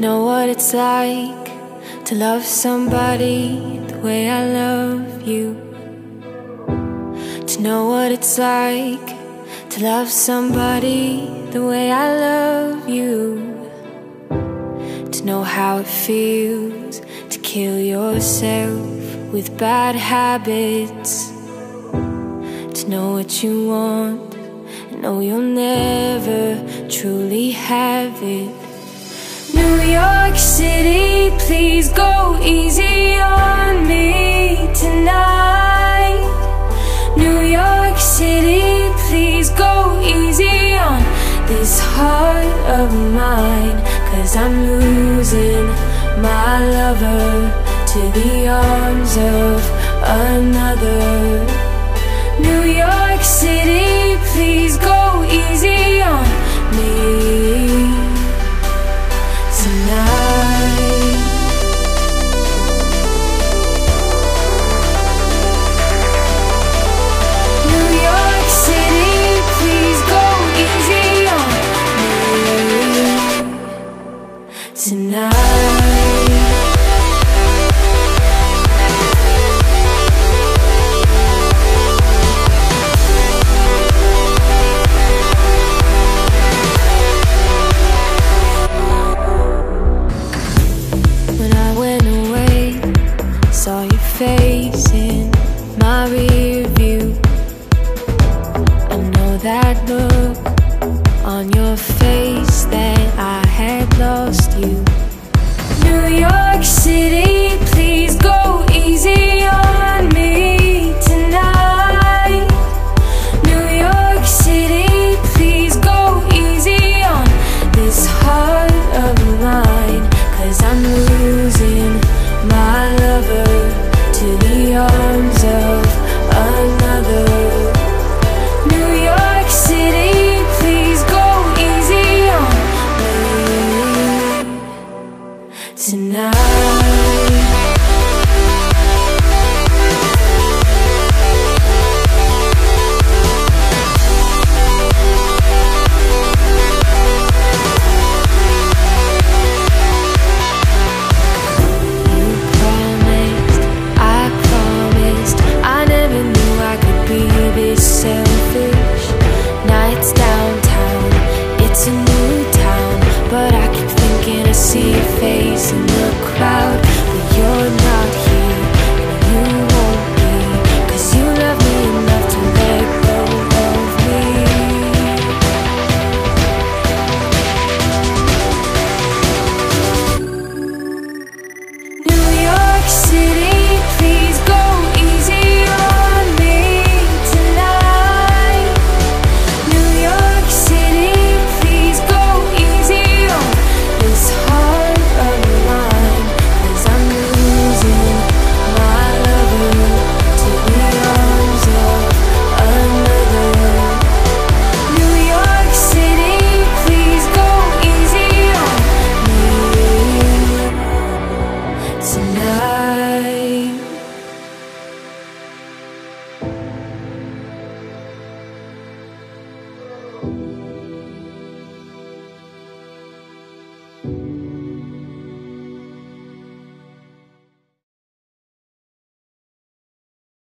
know what it's like to love somebody the way I love you. To know what it's like to love somebody the way I love you. To know how it feels to kill yourself with bad habits. To know what you want and know you'll never truly have it. New York City, please go easy on me tonight. New York City, please go easy on this heart of mine. Cause I'm losing my lover to the arms of another. New York City, please go look on your face that I had lost you. New York City. now